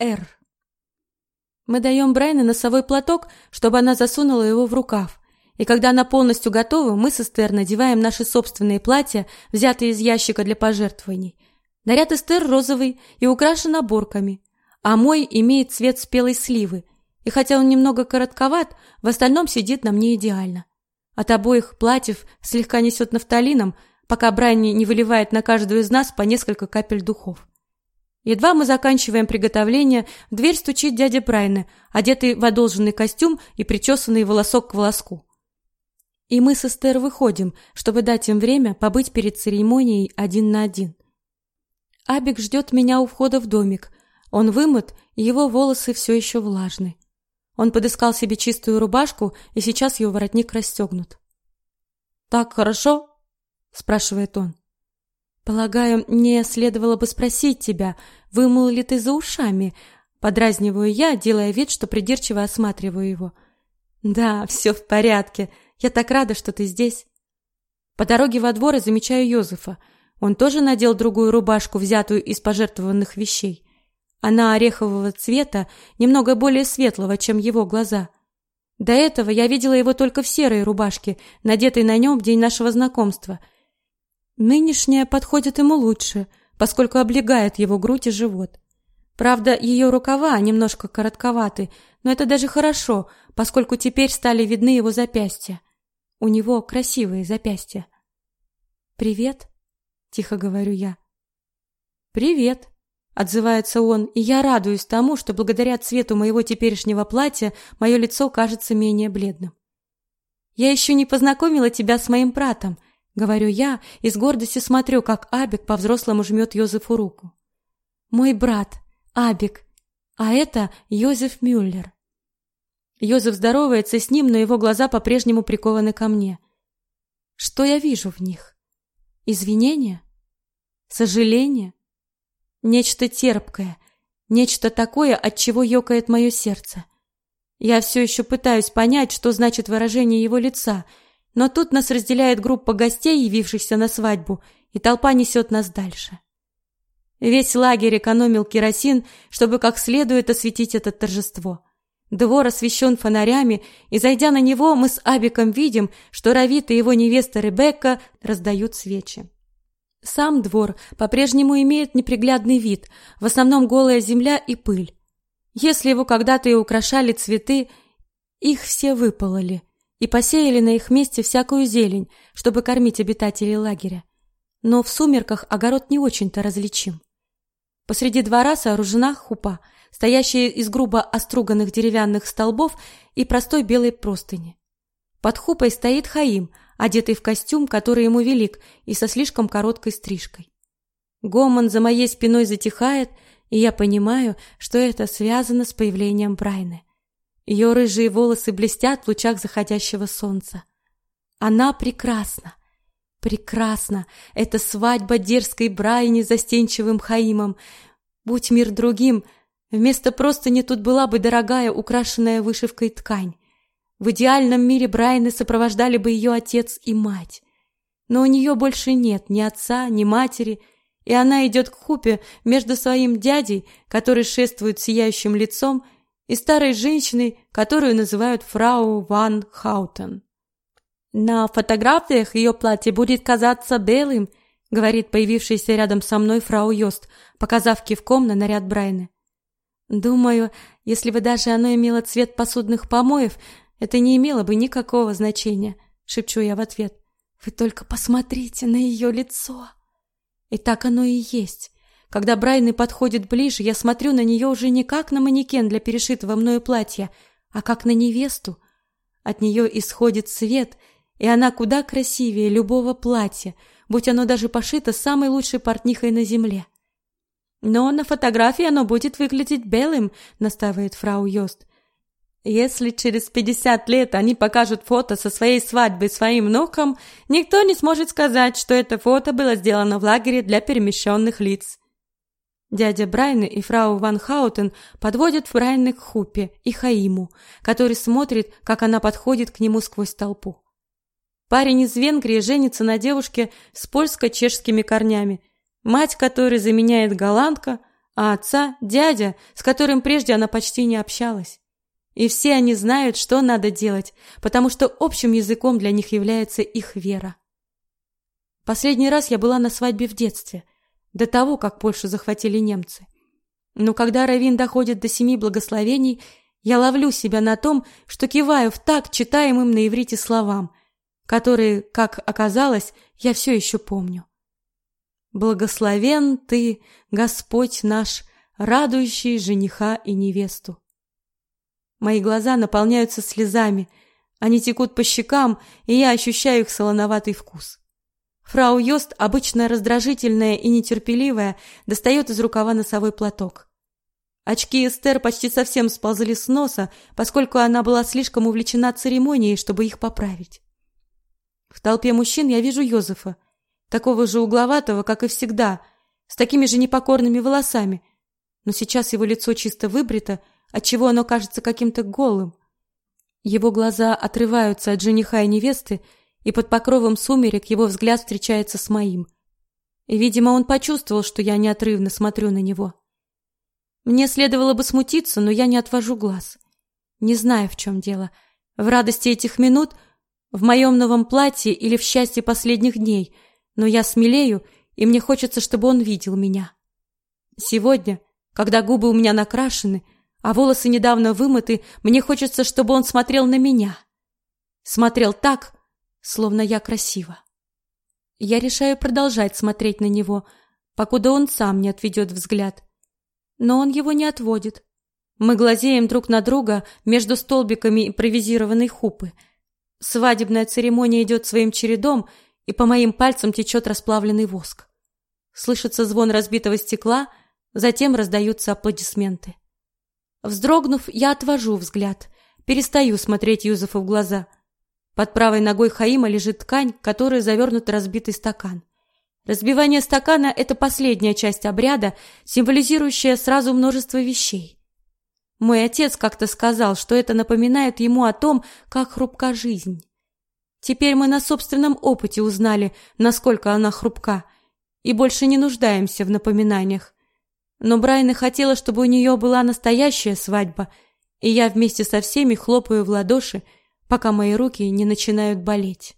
Р. Мы даем Брайне носовой платок, чтобы она засунула его в рукав. И когда она полностью готова, мы с Эстер надеваем наши собственные платья, взятые из ящика для пожертвований. Наряд Эстер розовый и украшен оборками, а мой имеет цвет спелой сливы. И хотя он немного коротковат, в остальном сидит на мне идеально. От обоих платьев слегка несет нафталином, пока Брайни не выливает на каждую из нас по несколько капель духов. Едва мы заканчиваем приготовление, в дверь стучит дядя Брайны, одетый в одолженный костюм и причесанный волосок к волоску. И мы с Эстер выходим, чтобы дать им время побыть перед церемонией один на один. Абик ждет меня у входа в домик. Он вымыт, и его волосы все еще влажны. Он подыскал себе чистую рубашку, и сейчас ее воротник расстегнут. «Так хорошо?» — спрашивает он. Полагаю, мне следовало бы спросить тебя, вымыл ли ты за ушами? Подразниваю я, делая вид, что придирчиво осматриваю его. Да, все в порядке. Я так рада, что ты здесь. По дороге во двор я замечаю Йозефа. Он тоже надел другую рубашку, взятую из пожертвованных вещей. Она орехового цвета, немного более светлого, чем его глаза. До этого я видела его только в серой рубашке, надетой на нем в день нашего знакомства — Нынешняя подходит ему лучше, поскольку облегает его грудь и живот. Правда, ее рукава немножко коротковаты, но это даже хорошо, поскольку теперь стали видны его запястья. У него красивые запястья. «Привет», — тихо говорю я. «Привет», — отзывается он, и я радуюсь тому, что благодаря цвету моего теперешнего платья мое лицо кажется менее бледным. «Я еще не познакомила тебя с моим братом», — говорю я и с гордостью смотрю, как Абик по-взрослому жмет Йозефу руку. Мой брат, Абик, а это Йозеф Мюллер. Йозеф здоровается с ним, но его глаза по-прежнему прикованы ко мне. Что я вижу в них? Извинения? Сожаление? Нечто терпкое, нечто такое, от чего ёкает мое сердце. Я все еще пытаюсь понять, что значит выражение его лица — но тут нас разделяет группа гостей, явившихся на свадьбу, и толпа несет нас дальше. Весь лагерь экономил керосин, чтобы как следует осветить это торжество. Двор освещен фонарями, и, зайдя на него, мы с Абиком видим, что Равит и его невеста Ребекка раздают свечи. Сам двор по-прежнему имеет неприглядный вид, в основном голая земля и пыль. Если его когда-то и украшали цветы, их все выпололи – и посеяли на их месте всякую зелень, чтобы кормить обитателей лагеря. Но в сумерках огород не очень-то различим. Посреди двора сооружена хупа, стоящая из грубо оструганных деревянных столбов и простой белой простыни. Под хупой стоит Хаим, одетый в костюм, который ему велик, и со слишком короткой стрижкой. Гомон за моей спиной затихает, и я понимаю, что это связано с появлением Брайны. Ее рыжие волосы блестят в лучах заходящего солнца. Она прекрасна. Прекрасна. Это свадьба дерзкой Брайни застенчивым Хаимом. Будь мир другим, вместо простыни тут была бы дорогая, украшенная вышивкой ткань. В идеальном мире Брайны сопровождали бы ее отец и мать. Но у нее больше нет ни отца, ни матери, и она идет к хупе между своим дядей, который шествует сияющим лицом, и старой женщины, которую называют фрау Ван Хаутен. На фотографиях ее платье будет казаться белым, говорит появившаяся рядом со мной фрау Йост, показав кивком на наряд Брайны. Думаю, если бы даже оно имело цвет посудных помоев, это не имело бы никакого значения, шепчу я в ответ. Вы только посмотрите на ее лицо. И так оно и есть. Когда Брайны подходит ближе, я смотрю на нее уже не как на манекен для перешитого мною платья, а как на невесту. От нее исходит свет, и она куда красивее любого платья, будь оно даже пошито самой лучшей портнихой на земле. Но на фотографии оно будет выглядеть белым, настаивает фрау Йост. Если через пятьдесят лет они покажут фото со своей свадьбы своим внукам, никто не сможет сказать, что это фото было сделано в лагере для перемещенных лиц. Дядя Брайны и фрау Ван Хаутен подводят Брайны к Хупе и Хаиму, который смотрит, как она подходит к нему сквозь толпу. Парень из Венгрии женится на девушке с польско-чешскими корнями, мать которой заменяет голландка, а отца – дядя, с которым прежде она почти не общалась. И все они знают, что надо делать, потому что общим языком для них является их вера. Последний раз я была на свадьбе в детстве, до того, как Польшу захватили немцы. Но когда Равин доходит до семи благословений, я ловлю себя на том, что киваю в так читаемым на иврите словам, которые, как оказалось, я все еще помню. Благословен ты, Господь наш, радующий жениха и невесту. Мои глаза наполняются слезами, они текут по щекам, и я ощущаю их солоноватый вкус. Фрау Йост, обычно раздражительная и нетерпеливая, достает из рукава носовой платок. Очки Эстер почти совсем сползли с носа, поскольку она была слишком увлечена церемонией, чтобы их поправить. В толпе мужчин я вижу Йозефа, такого же угловатого, как и всегда, с такими же непокорными волосами, но сейчас его лицо чисто выбрито, отчего оно кажется каким-то голым. Его глаза отрываются от жениха и невесты, и под покровом сумерек его взгляд встречается с моим. И, видимо, он почувствовал, что я неотрывно смотрю на него. Мне следовало бы смутиться, но я не отвожу глаз. Не знаю, в чем дело. В радости этих минут, в моем новом платье или в счастье последних дней, но я смелею, и мне хочется, чтобы он видел меня. Сегодня, когда губы у меня накрашены, а волосы недавно вымыты, мне хочется, чтобы он смотрел на меня. Смотрел так, словно я красива. Я решаю продолжать смотреть на него, покуда он сам не отведет взгляд но он его не отводит. Мы глазеем друг на друга между столбиками импровизированной хупы. Свадебная церемония идет своим чередом, и по моим пальцам течет расплавленный воск. Слышится звон разбитого стекла, затем раздаются аплодисменты. Вздрогнув, я отвожу взгляд, перестаю смотреть Юзефу в глаза. Под правой ногой Хаима лежит ткань, которой завернут разбитый стакан. Разбивание стакана – это последняя часть обряда, символизирующая сразу множество вещей. Мой отец как-то сказал, что это напоминает ему о том, как хрупка жизнь. Теперь мы на собственном опыте узнали, насколько она хрупка, и больше не нуждаемся в напоминаниях. Но Брайна хотела, чтобы у нее была настоящая свадьба, и я вместе со всеми хлопаю в ладоши, пока мои руки не начинают болеть.